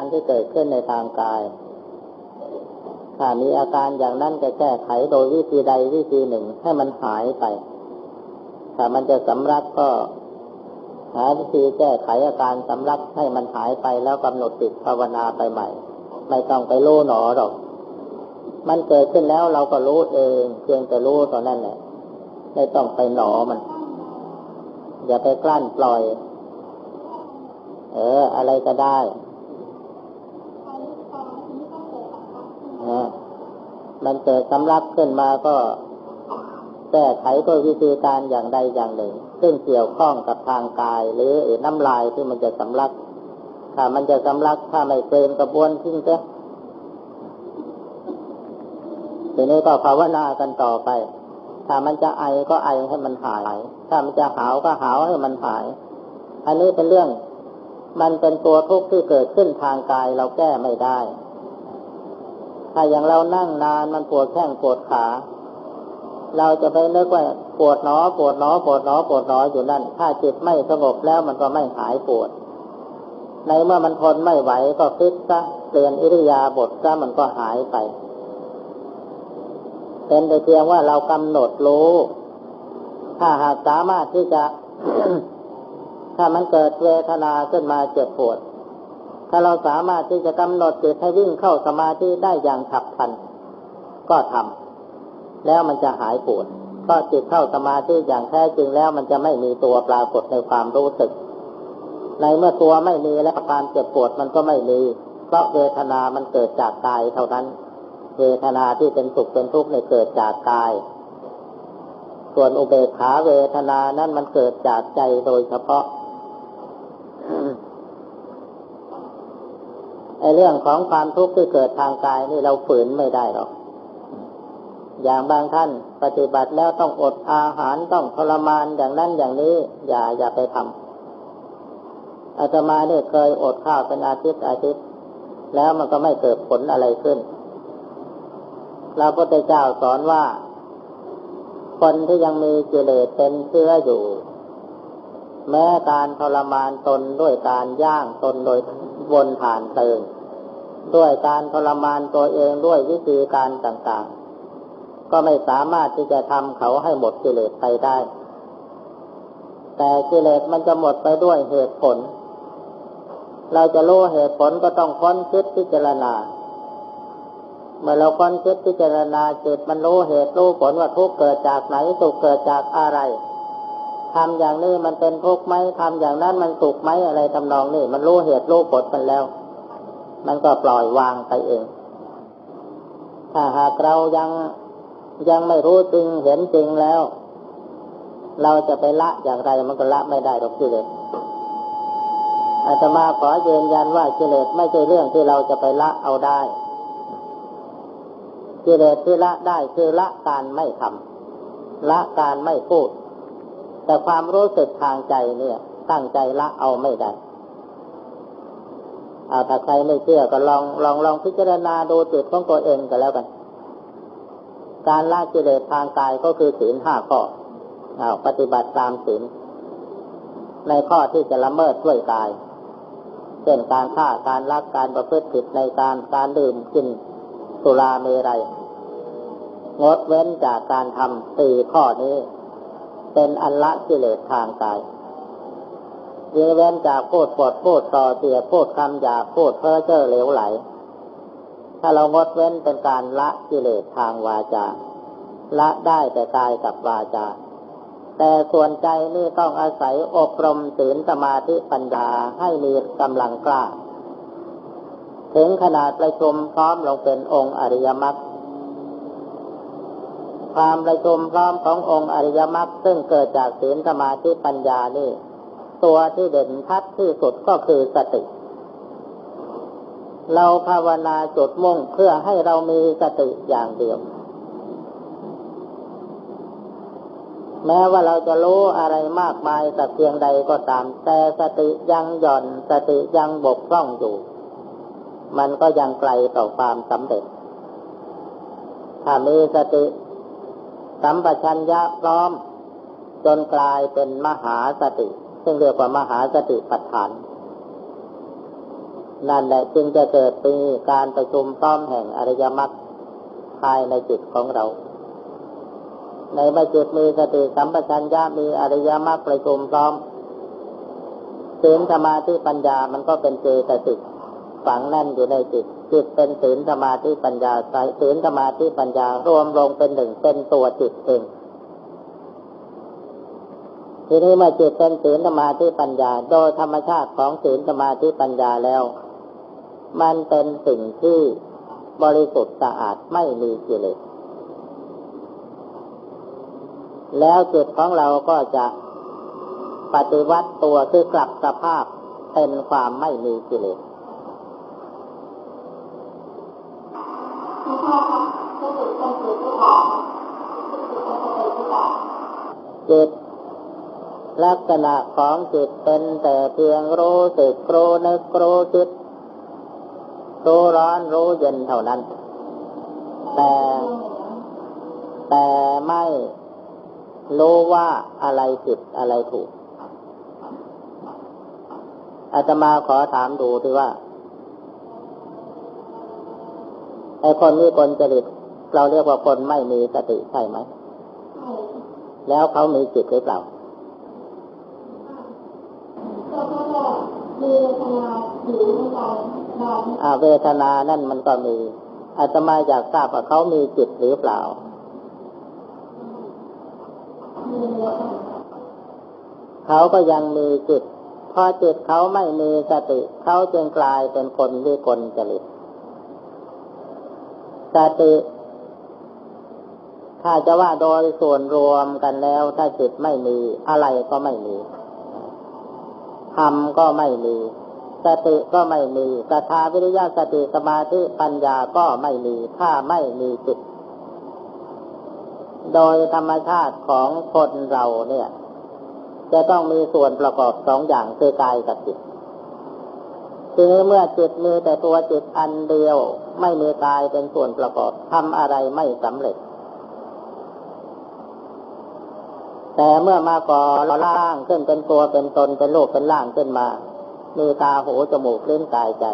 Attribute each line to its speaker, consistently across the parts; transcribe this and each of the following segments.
Speaker 1: การที่เกิดขึ้นในทางกาย ถ้ามีอาการอย่างนั้นจะแก้ไขโดยวิธีใดวิธีหนึ่งให้มันหายไป ถ้ามันจะสำลักก็หาวิธีแก้ไขอาการสำลักให้มันหายไปแล้วกำหนดติดภาวนาไปใหม่ ไม่ต้องไปรู้หนอหรอก มันเกิดขึ้นแล้วเราก็รู้เองเพียงแต่รู้ตอนนั้นแหละไม่ต้องไปหนอมัน อย่าไปกลั้นปล่อย เออ อะไรก็ได้ มันเกิดสำลักขึ้นมาก็แก้ไขด้วยวิธีการอย่างใดอย่างหนึ่ง ซึ่งเกี่ยวข้องกับทางกาย หรือน้ำลายที่มันจะสำลัก ถ้ามันจะสำลักถ้าไม่เกินกระบวนทิ้งเสียทีนี้ก็ภาวนากันต่อไป ถ้ามันจะไอก็ไอให้มันหาย ถ้ามันจะหาวก็หาวให้มันหาย อันนี้เป็นเรื่อง มันเป็นตัวทุกข์ที่เกิดขึ้นทางกายเราแก้ไม่ได้ ถ้าอย่างเรานั่งนานมันปวดแข้งปวดขา เราจะไปนึกว่าปวดหนอปวดหนอปวดหนอปวดหนออยู่นั่น ถ้าจิตไม่สงบแล้วมันก็ไม่หายปวด ในเมื่อมันทนไม่ไหวก็ฟิกซะเปลี่ยนอิริยาบถซะมันก็หายไป เป็นแต่เพียงว่าเรากำหนดรู้ ถ้าหากสามารถที่จะ ถ้ามันเกิดเวทนาขึ้นมาเจ็บปวด ถ้าเราสามารถที่จะกำหนดจิตให้วิ่งเข้าสมาธิได้อย่างฉับพลัน ก็ทำแล้วมันจะหายปวดก็จิตเข้าสมาธิอย่างแท้จริงแล้วมันจะไม่มีตัวปรากฏในความรู้สึก ในเมื่อตัวไม่มีและความเจ็บปวดมันก็ไม่มี เพราะเวทนามันเกิดจากกายเท่านั้น เวทนาที่เป็นสุขเป็นทุกข์ในเกิดจากกาย ส่วนอุเบกขาเวทนานั้นมันเกิดจากใจโดยเฉพาะ ไอเรื่องของความทุกข์ที่เกิดทางกายนี่เราฝืนไม่ได้หรอก อย่างบางท่านปฏิบัติแล้วต้องอดอาหารต้องทรมานอย่างนั้นอย่างนี้ อย่าอย่าไปทำอาตมาเนี่ยเคยอดข้าวเป็นอาทิตย์อาทิตย์ แล้วมันก็ไม่เกิดผลอะไรขึ้นเราพุทธเจ้าสอนว่า คนที่ยังมีกิเลสเป็นเชื้ออยู่ แม้การทรมานตนด้วยการย่างตนโดยวนฐานเติงด้วยการทรมานตัวเองด้วยวิธีการต่างๆ ก็ไม่สามารถที่จะทำเขาให้หมดกิเลสไปได้ แต่กิเลสมันจะหมดไปด้วยเหตุผล เราจะรู้เหตุผลก็ต้องค้นคิดพิจารณา เมื่อเราค้นคิดพิจารณาจิตมันรู้เหตุรู้ผลว่าทุกเกิดจากไหนสุขเกิดจากอะไร ทำอย่างนี้มันเป็นทุกข์ไหมทำอย่างนั้นมันสุขไหมอะไรทำนองนี้มันรู้เหตุรู้ผลมันแล้ว มันก็ปล่อยวางไปเอง ถ้าหากเรายังยังไม่รู้จริงเห็นจริงแล้ว เราจะไปละอย่างไรมันก็ละไม่ได้หรอกกิเลสอาตมาขอยืนยันว่ากิเลสไม่ใช่เรื่องที่เราจะไปละเอาได้กิเลสที่ละได้คือละการไม่ทำละการไม่พูด แต่ความรู้สึกทางใจเนี่ย ตั้งใจละเอาไม่ได้เอาถ้าใครไม่เชื่อก็ลองลองลองพิจารณาดูจิตของตัวเองก็แล้วกัน การละกิเลสทางกายก็คือศีลห้าข้อเอาปฏิบัติตามศีลในข้อที่จะละเมิดด้วยกายเช่นการฆ่าการลักการประพฤติผิดในการการดื่มกินสุราเมรัยงดเว้นจากการทำสี่ข้อนี้ เป็นอันละกิเลสทางกายเว้นจากพูดปดพูดต่อเสียพูดคำหยาพูดเพ้อเจ้อเหลวไหล ถ้าเรางดเว้นเป็นการละกิเลสทางวาจา ละได้แต่กายกับวาจา แต่ส่วนใจนี่ต้องอาศัยอบรมศีลสมาธิปัญญาให้มีกำลังกล้า ถึงขนาดประชุมพร้อมลงเป็นองค์อริยมรรค ความประชุมพร้อมขององค์อริยมรรคซึ่งเกิดจากศีลสมาธิปัญญานี่ ตัวที่เด่นชัดที่สุดก็คือสติ เราภาวนาจุดมุ่งเพื่อให้เรามีสติอย่างเดียว แม้ว่าเราจะรู้อะไรมากมายสักเพียงใดก็ตาม แต่สติยังหย่อนสติยังบกพร่องอยู่ มันก็ยังไกลต่อความสำเร็จถ้ามีสติ สัมปชัญญะพร้อม จนกลายเป็นมหาสติ ซึ่งเรียกว่ามหาสติปัฏฐาน นั่นแหละจึงจะเกิดปีการประชุมพร้อมแห่งอริยมรรคภายในจิตของเรา ในเมื่อจิตมีสติสัมปชัญญะมีอริยมรรคประชุมพร้อมศีลสมาธิปัญญามันก็เป็นเจตสิกฝังแน่นอยู่ในจิต จิตเป็นศีลสมาธิปัญญาสายศีลสมาธิปัญญารวมลงเป็นหนึ่งเป็นตัวจิตเองทีนี้เมื่อจิตเป็นศีลสมาธิปัญญา โดยธรรมชาติของศีลสมาธิปัญญาแล้ว มันเป็นสิ่งที่บริสุทธิ์สะอาดไม่มีกิเลสแล้วจิตของเราก็จะปฏิวัติตัวคือกลับสภาพเป็นความไม่มีกิเลส จิตลักษณะของจิตเป็นแต่เพียงรู้สึกรู้นึกรู้คิดรู้ร้อนรู้เย็นเท่านั้น แต่แต่ไม่รู้ว่าอะไรผิดอะไรถูกอาตมาขอถามดูที่ว่า ไอ้คนนี้คนจริตเราเรียกว่าคนไม่มีสติใช่ไหม แล้วเขามีจิตหรือเปล่าอาเวทนานั่นมันก็มี อาตมาอยากทราบว่าเขามีจิตหรือเปล่า เขาก็ยังมีจิต พอจิตเขาไม่มีสติ เขาจึงกลายเป็นคนวิกลจริต สติ ถ้าจะว่าโดยส่วนรวมกันแล้ว ถ้าจิตไม่มีอะไรก็ไม่มีธรรมก็ไม่มี สติก็ไม่มีกถาวิริยะสติสมาธิปัญญาก็ไม่มี ถ้าไม่มีจิต โดยธรรมชาติของคนเราเนี่ย จะต้องมีส่วนประกอบสองอย่างคือกายกับจิต ทีนี้เมื่อจิตมีแต่ตัวจิตอันเดียว ไม่มีกายเป็นส่วนประกอบทำอะไรไม่สำเร็จ แต่เมื่อมาก่อล่างขึ้นเป็นตัวเป็นตนเป็นโลกเป็นล่างขึ้นมา มีตาหูจมูกลิ้นกายใจ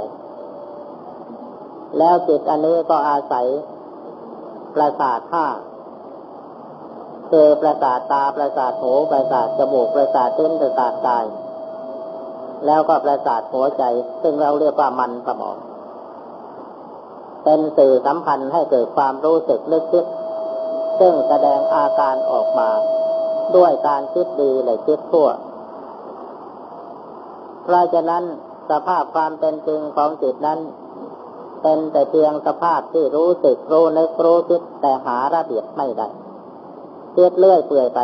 Speaker 1: แล้วจิตอันนี้ก็อาศัยประสาทห้าคือประสาทตาประสาทหูประสาทจมูกประสาทลิ้นประสาทกาย แล้วก็ประสาทหัวใจ ซึ่งเราเรียกว่ามันสมอง เป็นสื่อสัมพันธ์ให้เกิดความรู้สึกนึกคิด ซึ่งแสดงอาการออกมา ด้วยการคิดดีและคิดชั่ว เพราะฉะนั้นสภาพความเป็นจริงของจิตนั้น เป็นแต่เพียงสภาพที่รู้สึกรู้นึกรู้คิดแต่หาระเบียบไม่ได้คิดเลื่อยเปื่อยไป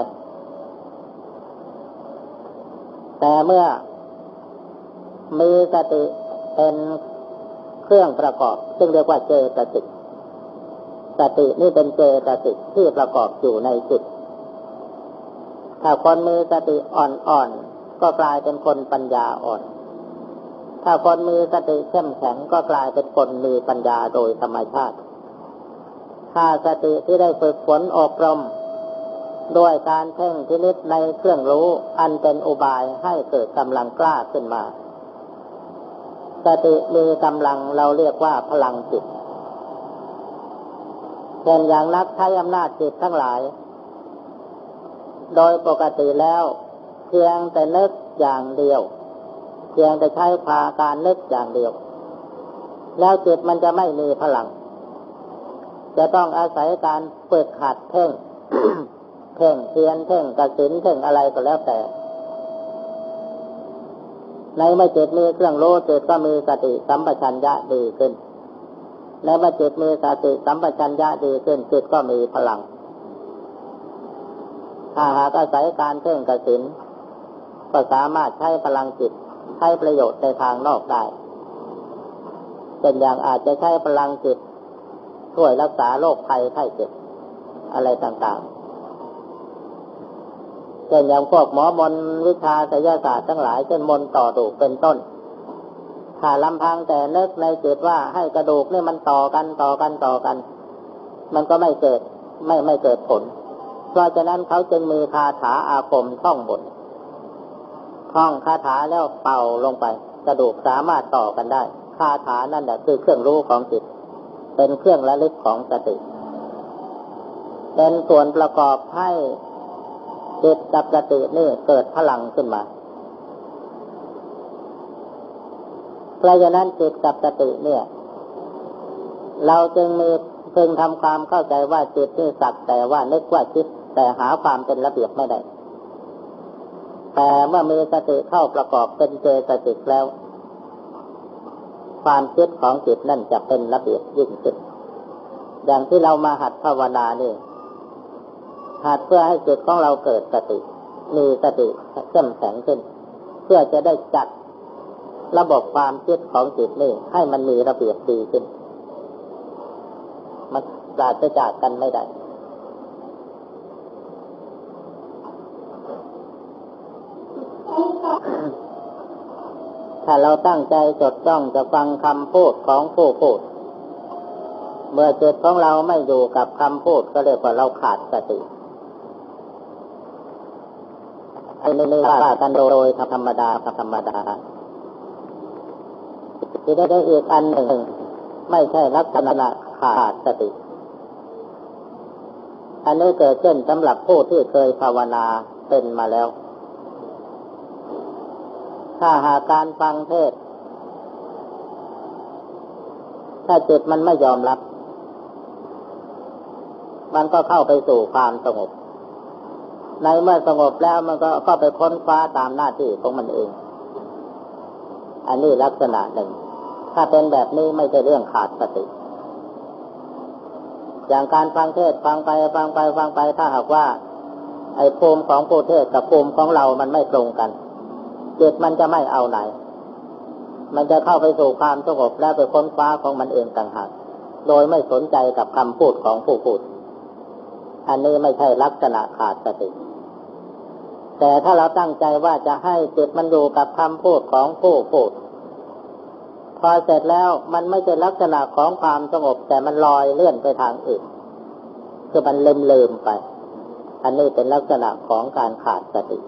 Speaker 1: แต่เมื่อ มีสติเป็นเครื่องประกอบ ซึ่งเรียกว่าเจตสิกสตินี่เป็นเจตสิกที่ประกอบอยู่ในจิต ถ้าคนมีสติอ่อนๆก็กลายเป็นคนปัญญาอ่อน ถ้าคนมีสติเข้มแข็งก็กลายเป็นคนมีปัญญาโดยธรรมชาติ ถ้าสติที่ได้ฝึกฝนอบรมด้วยการเพ่งพินิษในเครื่องรู้อันเป็นอุบายให้เกิดกำลังกล้าขึ้นมา สติมีกำลังเราเรียกว่าพลังจิตเช่นอย่างนักใช้อำนาจจิตทั้งหลาย โดยปกติแล้วเพียงแต่นึกอย่างเดียว เพียงแต่ใช้พาการนึกอย่างเดียว แล้วจิตมันจะไม่มีพลัง จะต้องอาศัยการฝึกหัดเพ่งเพ่งเพียนเพ่งกระสินเพ่งอะไรก็แล้วแต่ ในเมื่อจิตมีเครื่องรู้จิตก็มีสติสัมปชัญญะดีขึ้นในเมื่อจิตมีสติสัมปชัญญะดีขึ้นจิตก็มีพลัง ถ้าหากอาศัยการเพ่งกสินก็สามารถใช้พลังจิตใช้ประโยชน์ในทางนอกได้เป็นอย่างอาจจะใช้พลังจิตช่วยรักษาโรคภัยไข้เจ็บอะไรต่างๆ ช่นอย่างพวกหมอมนวิชาศิลศาสตร์ทั้งหลายเช่นมนต่อดูกเป็นต้น ถ้าลำพังแต่นึกในจิตว่าให้กระดูกนี่มันต่อกันต่อกันต่อกัน มันก็ไม่เกิดไม่ไม่เกิดผล เพราะฉะนั้นเขาจึงมีคาถาอาคมท่องบนท่องคาถาแล้วเป่าลงไป กระดูกสามารถต่อกันได้ คาถานั่นแหละคือเครื่องรู้ของจิต เป็นเครื่องระลึกของสติ เป็นส่วนประกอบให้ จิตกับสตินี่เกิดพลังขึ้นมา เพราะฉะนั้นจิตกับสติเนี่ย เราจึงมีจึงทำความเข้าใจว่าจิตนี่สักแต่ว่านึกว่าจิตแต่หาความเป็นระเบียบไม่ได้ แต่เมื่อมีสติเข้าประกอบเป็นเจสติแล้ว ความคิดของจิตนั่นจะเป็นระเบียบยิ่งขึ้นอย่างที่เรามาหัดภาวนานี่ หัดเพื่อให้จิตของเราเกิดสติ มีสติเข้มแข็งขึ้น เพื่อจะได้จัดระบบความคิดของจิตนี่ให้มันมีระเบียบดีขึ้น มันปราศจากกันไม่ได้ถ้าเราตั้งใจจดจ้องจะฟังคำพูดของผู้พูด เมื่อจิตของเราไม่อยู่กับคำพูดก็เรียกว่าเราขาดสติ ไอ้นี่ว่ากันโดยธรรมดาธรรมดาที่ได้อีกอันหนึ่ง ไม่ใช่ลักษณะขาดสติ อันนี้เกิดขึ้นสำหรับผู้ที่เคยภาวนาเป็นมาแล้ว ถ้าหาการฟังเทศ ถ้าจิตมันไม่ยอมรับ มันก็เข้าไปสู่ความสงบ ในเมื่อสงบแล้วมันก็ก็ไปค้นคว้าตามหน้าที่ของมันเอง อันนี้ลักษณะหนึ่ง ถ้าเป็นแบบนี้ไม่ใช่เรื่องขาดสติ อย่างการฟังเทศฟังไปฟังไปฟังไปถ้าหากว่า ไอ้ภูมิของผู้เทศกับภูมิของเรามันไม่ตรงกันจิตมันจะไม่เอาไหน มันจะเข้าไปสู่ความสงบแล้วไปค้นคว้าของมันเองต่างหากโดยไม่สนใจกับคำพูดของผู้พูด อันนี้ไม่ใช่ลักษณะขาดสติ แต่ถ้าเราตั้งใจว่าจะให้จิตมันอยู่กับคำพูดของผู้พูด พอเสร็จแล้วมันไม่ใช่ลักษณะของความสงบ แต่มันลอยเลื่อนไปทางอื่น คือมันลืมลืมไป อันนี้เป็นลักษณะของการขาดสติ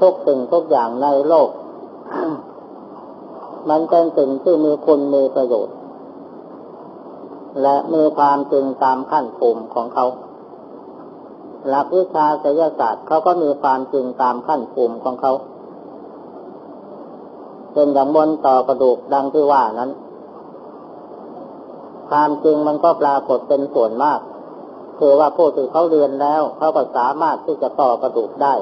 Speaker 1: ทุกสิ่งทุกอย่างในโลก มันเป็นสิ่งที่มีคุณมีประโยชน์ และมีความจริงตามขั้นภูมิของเขา หลักวิชาศิลศาสตร์เขาก็มีความจริงตามขั้นภูมิของเขาเป็นอย่างบนต่อกระดูกดังที่ว่านั้น ความจริงมันก็ปรากฏเป็นส่วนมาก คือว่าผู้ที่เขาเรียนแล้วเขาก็สามารถที่จะต่อกระดูกได้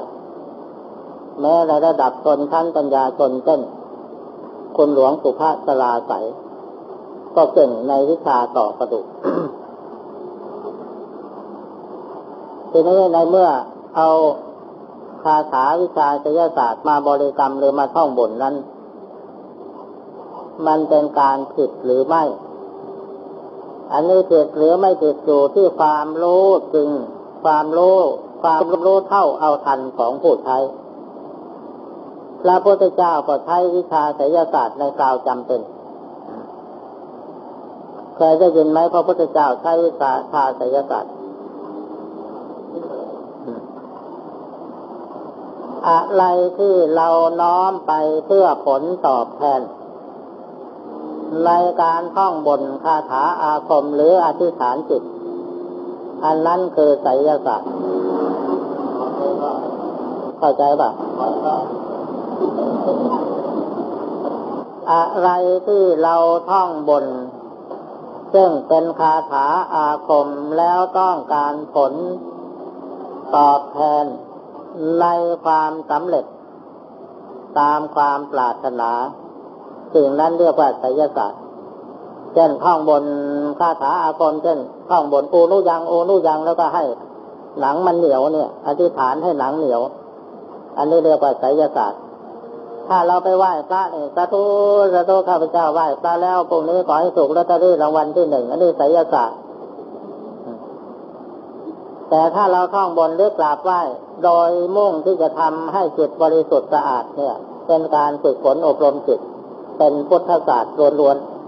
Speaker 1: แม้ในระดับชนชั้นปัญญาชนเช่นคุณหลวงสุภาสลาใส ก็เก่งในวิชาต่อกระดูกทีนี้ในเมื่อเอาคาถาวิชาศิลศาสตร์มาบริกรรมหรือมาท่องบนนั้น มันเป็นการผิดหรือไม่ อันนี้ผิดหรือไม่ผิดอยู่ที่ความรู้จริงความรู้ความรู้เท่าเอาทันของผู้ใช้พระพุทธเจ้าก็ใช้วิชาไสยศาสตร์ในกล่าวจำเป็น เคยได้ยินไหมพระพุทธเจ้าใช้วิชาชาไสยศาสตร์อะไรที่เราน้อมไปเพื่อผลตอบแทน ในการท่องบนคาถาอาคมหรืออธิษฐานจิต อันนั้นคือไสยศาสตร์เข้าใจป่ะอะไรที่เราท่องบน ซึ่งเป็นคาถาอาคมแล้วต้องการผลตอบแทนในความสำเร็จ ตามความปรารถนาสิ่งนั้นเรียกว่าไสยศาสตร์เช่นท่องบนคาถาอาคมเช่นท่องบนอูนุยังอูนุยังแล้วก็ให้หนังมันเหนียวเนี่ย อธิษฐานให้หนังเหนียว อันนี้เรียกว่าไสยศาสตร์ ถ้าเราไปไหว้พระเนี่ยสาธุสาธุข้าพเจ้าไหว้พระแล้วพวกนี้ขอให้ถูกลอตเตอรี่รางวัลที่หนึ่งอันนี้ไสยศาสตร์แต่ถ้าเราท่องบนหรือกราบไหว้โดยมุ่งที่จะทำให้จิตบริสุทธิ์สะอาดเนี่ย เป็นการฝึกฝนอบรมจิต เป็นพุทธศาสตร์ล้วนๆ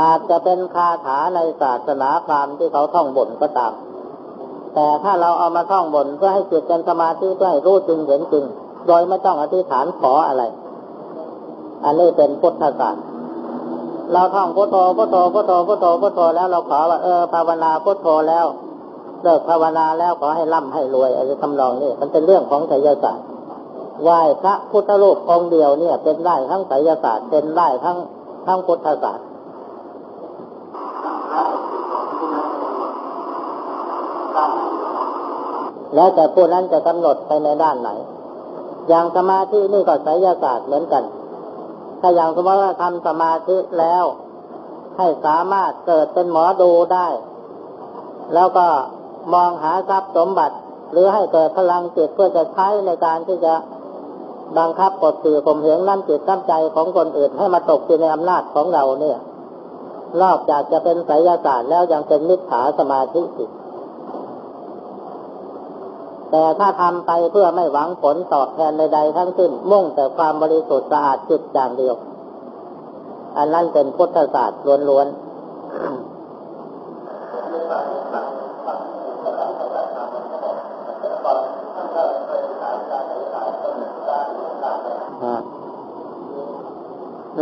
Speaker 1: อาจจะเป็นคาถาในศาสนาพราหมณ์ที่เขาท่องบนก็ตาม แต่ถ้าเราเอามาท่องบนเพื่อให้จิตเป็นสมาธิเพื่อให้รู้จริงเห็นจริง โดยไม่ต้องอธิษฐานขออะไร อันนี้เป็นพุทธศาสตร์เราท่องพุทโธพุทโธพุทโธพุทโธพุทโธแล้วเราขอว่าเออภาวนาพุทโธแล้วเลิกภาวนาแล้วขอให้ร่ำให้รวยอะไรทำนองนี้มันเป็นเรื่องของไสยศาสตร์ไหว้พระพุทธรูปองค์เดียวเนี่ย เป็นได้ทั้งไสยศาสตร์เป็นได้ทั้งทั้งพุทธศาสตร์ แล้วแต่ผู้นั้นจะกำหนดไปในด้านไหน อย่างสมาธินี่ก็ไสยศาสตร์เหมือนกัน ถ้าอย่างสมมติว่าทำสมาธิแล้ว ให้สามารถเกิดเป็นหมอดูได้ แล้วก็มองหาทรัพย์สมบัติ หรือให้เกิดพลังจิตเพื่อจะใช้ในการที่จะบังคับกดขี่ข่มเหงน้ำจิตน้ำใจของคนอื่นให้มาตกอยู่ในอำนาจของเราเนี่ย นอกจากจะเป็นไสยศาสตร์แล้วยังเป็นมิจฉาสมาธิอีก แต่ถ้าทำไปเพื่อไม่หวังผลตอบแทนใดๆทั้งสิ้น มุ่งแต่ความบริสุทธิ์สะอาดจิตอย่างเดียว อันนั้นเป็นพุทธศาสตร์ล้วนๆ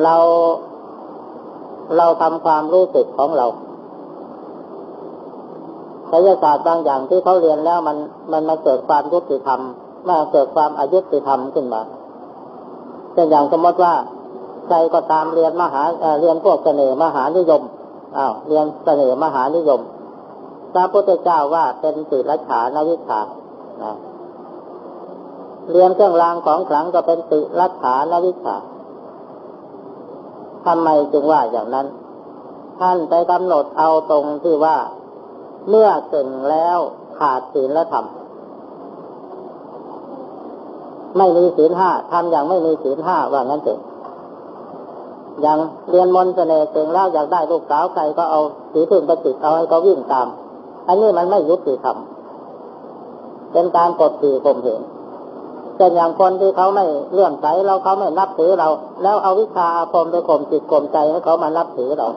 Speaker 1: เราเราทำความรู้สึกของเรา ศยศาสตร์บางอย่างที่เขาเรียนแล้วมันมันมาเกิดความยุติธรรมมาเกิดความอายุติธรรมขึ้นมาเช่นอย่างสมมติว่าใครก็ตามเรียนมหาเรียนพวกเสน่ห์มหานิยมอ้าวเรียนเสน่ห์มหานิยมพระพุทธเจ้าว่าเป็นติรัฉานวิชานะเรียนเครื่องรางของขลังก็เป็นติรัฉานวิชาทำไมจึงว่าอย่างนั้น ท่านไปกำหนดเอาตรงที่ว่า เมื่อเก่งแล้วขาดศีลและธรรมไม่มีศีลห้าทำอย่างไม่มีศีลห้าว่างั้นเอะอย่างเรียนมนต์เสน่ห์เก่งแล้วอยากได้ลูกสาวใครก็เอาสีพึ่งไปติดเอาให้เขาวิ่งตาม อันนี้มันไม่ยุติธรรมเป็นการกดขี่ข่มเหงเช่นอย่างคนที่เขาไม่เลื่อมใสเราเขาไม่นับถือเรา แล้วเอาวิชาอาคมไปข่มจิตข่มใจให้เขามานับถือเรา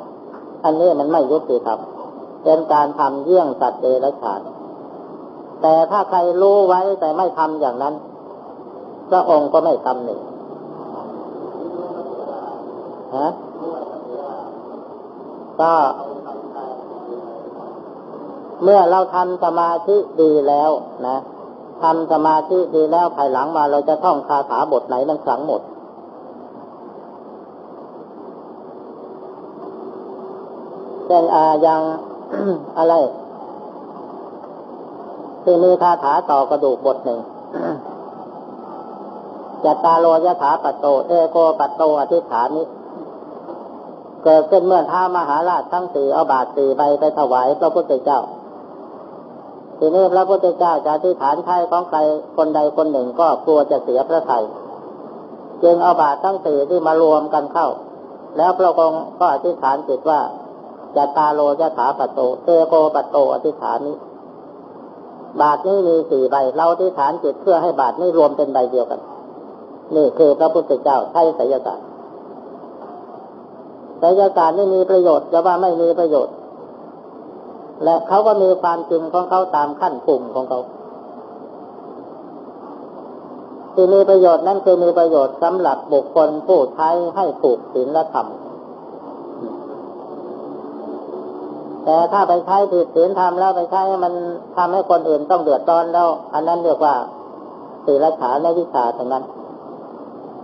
Speaker 1: อันนี้มันไม่ยุติธรรม เป็นการทำเยี่ยงสัตว์เดรัจฉาน แต่ถ้าใครรู้ไว้แต่ไม่ทำอย่างนั้นพระองค์ก็ไม่ตำหนิฮะก็เมื่อเราทำสมาธิดีแล้วนะทำสมาธิดีแล้วภายหลังมาเราจะท่องคาถาบทไหนมันสังหมด เช่นอาย่าง อะไร ที่มีคาถาต่อกระดูกบทหนึ่งจัตตาโลยถาปัตโต เอโกปัตโตอธิฐานนี้เกิดขึ้นเมื่อท้ามหาราชทั้งสี่เอาบาทสี่ใบไปถวายพระพุทธเจ้า ทีนี้พระพุทธเจ้าจะอธิฐานใช้ของใครคนใดคนหนึ่งก็กลัวจะเสียพระทัยจึงเอาบาททั้งสี่ที่มารวมกันเข้า แล้วพระองค์ก็อธิษฐานจิตว่า จะตาโลจะถาปโตเตโกปโตอธิษฐานนี้ บาทนี้มีสี่ใบ เราอธิษฐานจิตเพื่อให้บาทนี้รวมเป็นใบเดียวกัน นี่คือพระพุทธเจ้าใช้ไสยศาสตร์ไสยศาสตร์ไม่มีประโยชน์จะว่าไม่มีประโยชน์ และเขาก็มีความจริงของเขาตามขั้นปุ่มของเขาที่มีประโยชน์นั่นคือมีประโยชน์สำหรับบุคคลผู้ใช้ให้ถูกศีลและธรรม แต่ถ้าไปใช้ผิดศีลธรรมแล้วไปใช้มันทำให้คนอื่นต้องเดือดร้อนแล้ว อันนั้นเรียกว่าศีลฐานและวิชาตรงนั้น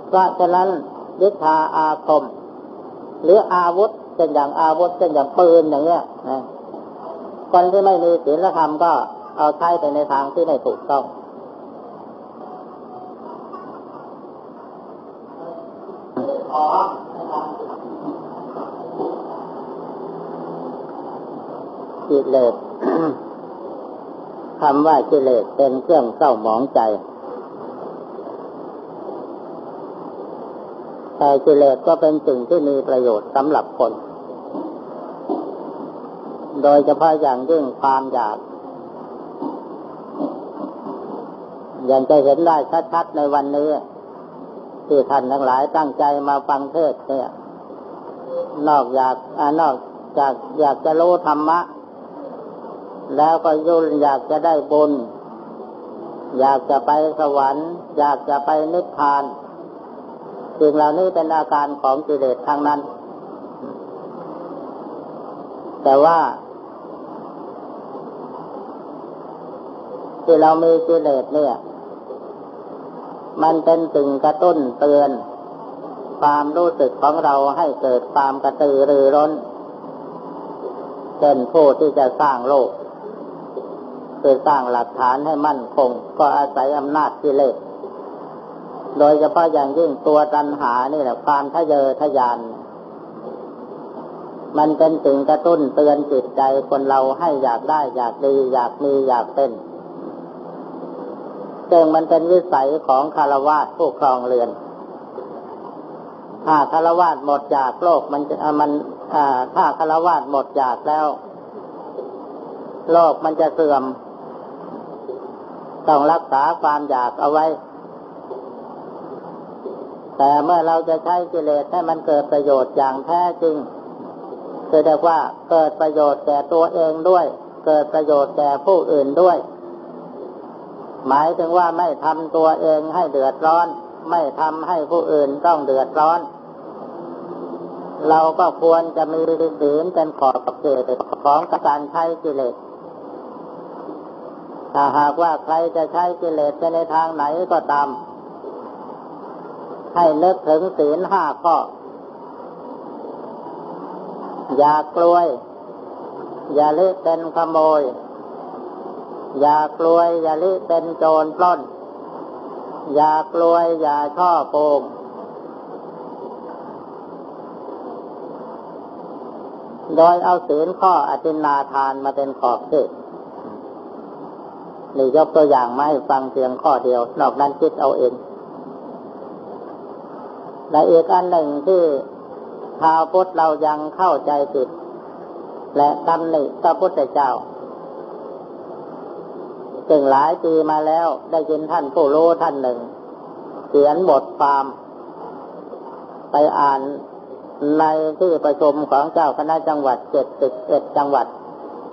Speaker 1: เพราะฉะนั้นวิชาอาคม หรืออาวุธเช่นอย่างอาวุธเช่นอย่างปืนอย่างเงี้ยนะคนที่ไม่มีศีลธรรมก็เอาใช้ไปในทางที่ไม่ถูกต้องอ๋อ กิเลสคำว่ากิเลสเป็นเครื่องเศร้าหมองใจ แต่กิเลสก็เป็นสิ่งที่มีประโยชน์สำหรับคน โดยเฉพาะอย่างยิ่งความอยาก อย่างจะเห็นได้ชัดๆในวันนี้ที่ท่านทั้งหลายตั้งใจมาฟังเทศเนี่ย นอกจากอนอกจากอยากจะรู้ธรรมะ แล้วก็ยุ่นอยากจะได้บุญ อยากจะไปสวรรค์ อยากจะไปนิพพานสิ่งเหล่านี้เป็นอาการของกิเลสทางนั้น แต่ว่า ที่เรามีกิเลสเนี่ย มันเป็นสิ่งกระตุ้นเตือน ความรู้สึกของเราให้เกิดความกระตือรือร้นเช่นผู้ที่จะสร้างโลก คือสร้างหลักฐานให้มั่นคง ก็อาศัยอำนาจกิเลสโดยเฉพาะอย่างยิ่งตัวตัณหานี่แหละความทะเยอทะยาน มันเป็นสิ่งกระตุ้นเตือนจิตใจคนเราให้อยากได้อยากดี อยากมีอยากเป็นซึ่งมันเป็นวิสัยของคารวะผู้ครองเรือน ถ้าคารวะหมดจากโลกมันจะมันถ้าคารวะหมดจากแล้ว โลกมันจะเสื่อม ต้องรักษาความอยากเอาไว้ แต่เมื่อเราจะใช้กิเลสให้มันเกิดประโยชน์อย่างแท้จริงคือเรียกว่าเกิดประโยชน์แก่ตัวเองด้วย เกิดประโยชน์แก่ผู้อื่นด้วย หมายถึงว่าไม่ทำตัวเองให้เดือดร้อน ไม่ทำให้ผู้อื่นต้องเดือดร้อน เราก็ควรจะมีศีลเป็นขอบเขตของการใช้กิเลส ถ้าหากว่าใครจะใช้กิเลสในทางไหนก็ตาม ให้นึกถึงศีลห้าข้อ อย่ากลัวอย่าลิเป็นขโมย อย่ากลัวอย่าลิเป็นโจรปล้น อย่ากลัวอย่าช่อโกงโดยเอาศีลข้ออธินาทานมาเป็นขอบเขต นี่ยกตัวอย่างมาให้ฟังเพียงข้อเดียว นอกนั้นคิดเอาเองและอีกอันหนึ่งที่ชาวพุทธเรายังเข้าใจผิด และตำหนิพระพุทธเจ้าจึงหลายปีมาแล้วได้ยินท่านผู้รู้ท่านหนึ่ง เขียนบทความ ไปอ่านในที่ประชุมของเจ้าคณะจังหวัดเจ็ดสิบเอ็ดจังหวัด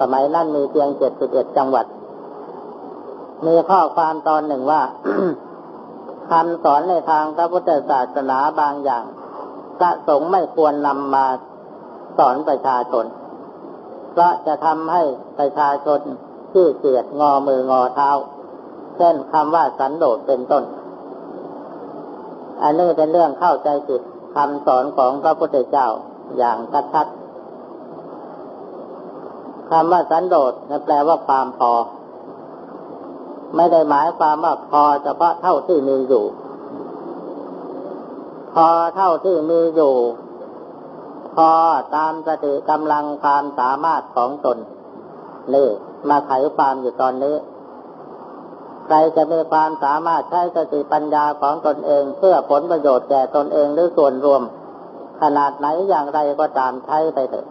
Speaker 1: สมัยนั้นมีเพียงเจ็ดสิบเอ็ดจังหวัด มีข้อความตอนหนึ่งว่าคำสอนในทางพระพุทธศาสนาบางอย่างพระสงฆ์ไม่ควรนำมาสอนประชาชน เพราะจะทำให้ประชาชนที่เกียดงอมืองอเท้า เช่นคำว่าสันโดษเป็นต้น อันนี้เป็นเรื่องเข้าใจผิดคำสอนของพระพุทธเจ้าอย่างกระชัดคำว่าสันโดษแปลว่าความพอ ไม่ได้หมายความว่าพอเฉพาะเท่าที่มีอยู่ พอเท่าที่มีอยู่ พอตามสติกำลังความสามารถของตนนี่มาไขความอยู่ตอนนี้ ใครจะมีความสามารถใช้สติปัญญาของตนเอง เพื่อผลประโยชน์แก่ตนเองหรือส่วนรวม ขนาดไหนอย่างไรก็ตามใช้ไปเถอะ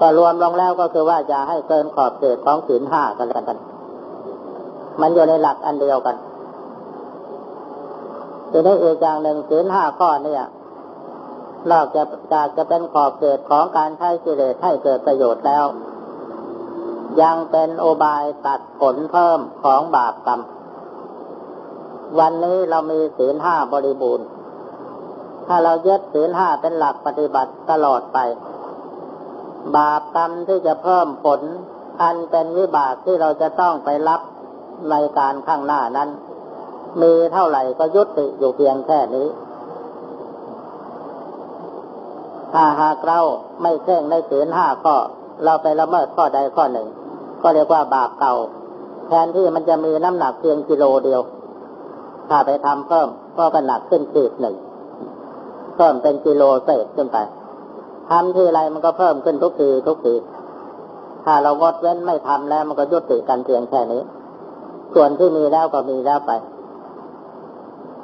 Speaker 1: ก็รวมลงแล้วก็คือว่าจะให้เกินขอบเขตของศีลห้ากันแล้วกัน มันอยู่ในหลักอันเดียวกันทีนี้อีกอย่างหนึ่งศีลห้าข้อเนี่ยนอกจากจากจะเป็นขอบเขตของการใช้กิเลสให้เกิดประโยชน์แล้ว ยังเป็นโอบายตัดผลเพิ่มของบาปกรรม วันนี้เรามีศีลห้าบริบูรณ์ ถ้าเรายึดศีลห้าเป็นหลักปฏิบัติตลอดไป บาปกรรมที่จะเพิ่มผล อันเป็นวิบากที่เราจะต้องไปรับ ในการข้างหน้านั้น มีเท่าไหร่ก็ยุติอยู่เพียงแค่นี้ ถ้าหากเราไม่เข่งในศีลห้าข้อ เราไปละเมิดข้อใดข้อหนึ่ง ก็เรียกว่าบาปเก่า แทนที่มันจะมีน้ำหนักเพียงกิโลเดียว ถ้าไปทำเพิ่มก็กหนักขึ้นขีดหนึ่ง เพิ่มเป็นกิโลเศษขึ้นไปทำที่ไรมันก็เพิ่มขึ้นทุกทีทุกทีถ้าเรางดเว้นไม่ทำแล้วมันก็ยุติกันเพียงแค่นี้ ส่วนที่มีแล้วก็มีแล้วไป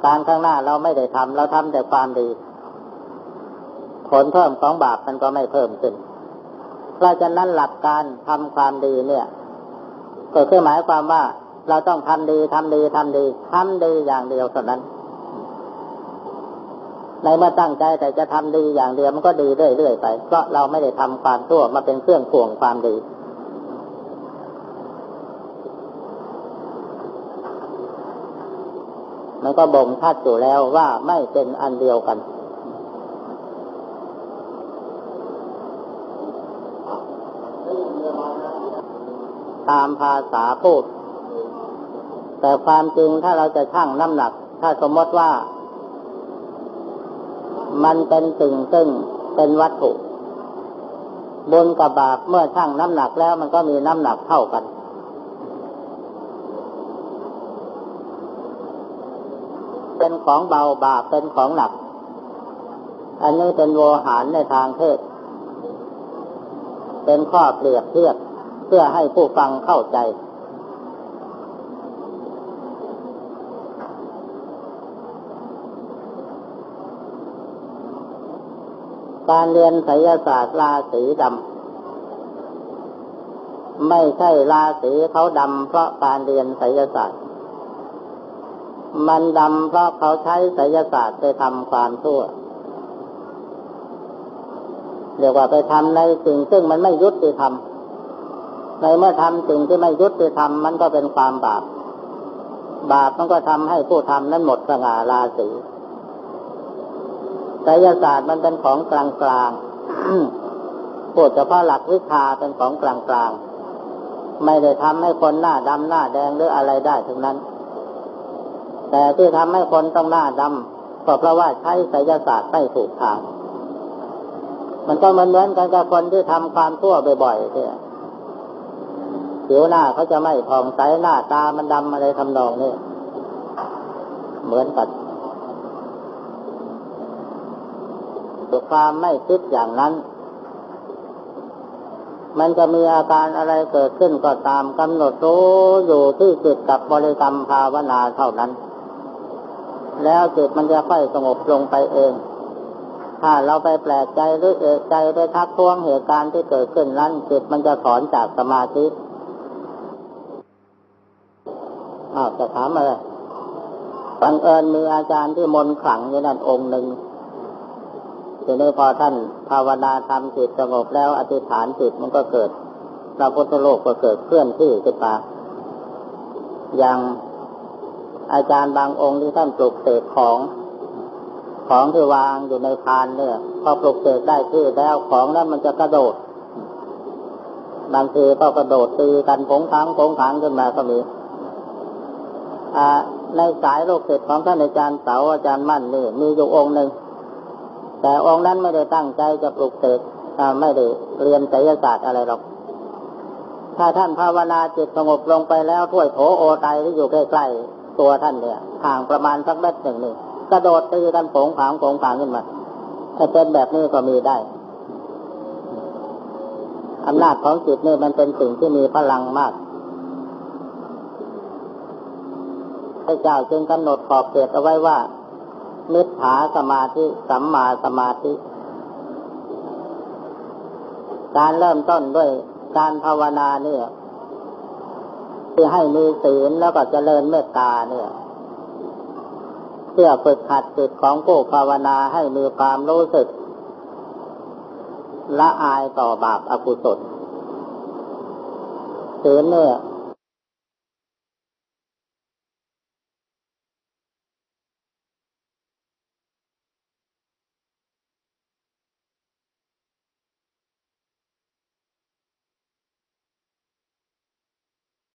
Speaker 1: การข้างหน้าเราไม่ได้ทำเราทำแต่ความดี ผลเพิ่มของบาปมันก็ไม่เพิ่มขึ้น เพราะฉะนั้นหลักการทำความดีเนี่ย ก็คือหมายความว่าเราต้องทำดีทำดีทำดีทำดีอย่างเดียวเท่านั้นในเมื่อตั้งใจแต่จะทำดีอย่างเดียวมันก็ดีเรื่อยๆไป เพราะเราไม่ได้ทำความชั่วมาเป็นเครื่องข่วงความดี มันก็บ่งชัดอยู่แล้วว่าไม่เป็นอันเดียวกัน ตามภาษาพูด แต่ความจริงถ้าเราจะชั่งน้ำหนัก ถ้าสมมติว่า มันเป็นสิ่งซึ่งเป็นวัตถุบุญกับบาปเมื่อชั่งน้ำหนักแล้วมันก็มีน้ำหนักเท่ากัน เป็นของเบาบาปเป็นของหนัก อันนี้เป็นโวหารในทางเทศ เป็นข้อเปรียบเทียบเพื่อให้ผู้ฟังเข้าใจ การเรียนไสยศาสตร์ราศีดำ ไม่ใช่ราศีเขาดำเพราะการเรียนไสยศาสตร์ มันดำเพราะเขาใช้ไสยศาสตร์ไปทำความชั่วเรียกว่าไปทำในสิ่งซึ่งมันไม่ยุติธรรมในเมื่อทำสิ่งที่ไม่ยุติธรรมมันก็เป็นความบาป บาปมันก็ทำให้ผู้ทำนั้นหมดสง่าราศีไสยศาสตร์มันเป็นของกลางกลางพูดเฉพาะหลักวิชาเป็นของกลางกลางไม่ได้ทำให้คนหน้าดำหน้าแดงหรืออะไรได้ทั้งนั้น แต่ที่ทำให้คนต้องหน้าดำก็เพราะว่าใช้ไสยศาสตร์ไม่ถูกทาง มันก็เหมือนกันกับคนที่ทำความชั่วบ่อยๆเนี่ยผิวหน้าเขาจะไม่ผ่องใสหน้าตามันดำอะไรทำนองนี้เหมือนกันด้วยความไม่คิดอย่างนั้น มันจะมีอาการอะไรเกิดขึ้นก็ตามกำหนดรู้อยู่ที่จิตกับบริกรรมภาวนาเท่านั้น แล้วจิตมันจะค่อยสงบลงไปเอง ถ้าเราไปแปลกใจหรือเอกใจไปทักท้วงเหตุการณ์ที่เกิดขึ้นนั้นจิตมันจะถอนจากสมาธิอ้าวจะถามอะไรบังเอิญมีอาจารย์ที่มนขลังอยู่นั่นองค์หนึ่งทีนี้พอท่านภาวนาทำจิตสงบแล้วอธิษฐานจิตมันก็เกิดพระพุทธโลกก็เกิดเคลื่อนที่ขึ้นมาอย่าง อาจารย์บางองค์ที่ท่านปลุกเสกของ ของที่วางอยู่ในพานเนี่ย พอปลุกเสกได้ที่แล้วของนั้นมันจะกระโดด บางทีก็กระโดดตีกันผงพังผงพังขึ้นมาก็มีในสายโลกเสร็จของท่านอาจารย์เสาอาจารย์มั่นนี่มีอยู่องค์หนึ่งแต่องค์นั้นไม่ได้ตั้งใจจะปลุกเสกไม่ได้เรียนไสยศาสตร์อะไรหรอก ถ้าท่านภาวนาจิตสงบลงไปแล้วถ้วยโถโอไตที่อยู่ใกล้ๆ ตัวท่านเนี่ยห่างประมาณสักเม็ดหนึ่งนี่กระโดดตีกันโผงผางโผงผางขึ้นมาถ้าเป็นแบบนี้ก็มีได้อำนาจของจิตนี่มันเป็นสิ่งที่มีพลังมากพระเจ้าจึงกำหนดขอบเขตเอาไว้ว่ามิจฉาสมาธิสัมมาสมาธิ การเริ่มต้นด้วยการภาวนาเนี่ย ที่ให้มีศีลแล้วก็เจริญเมตตาเนี่ยเพื่อฝึกขัดจิตของผู้ภาวนาให้มีความรู้สึก ละอายต่อบาปอกุศลศีลเนี่ย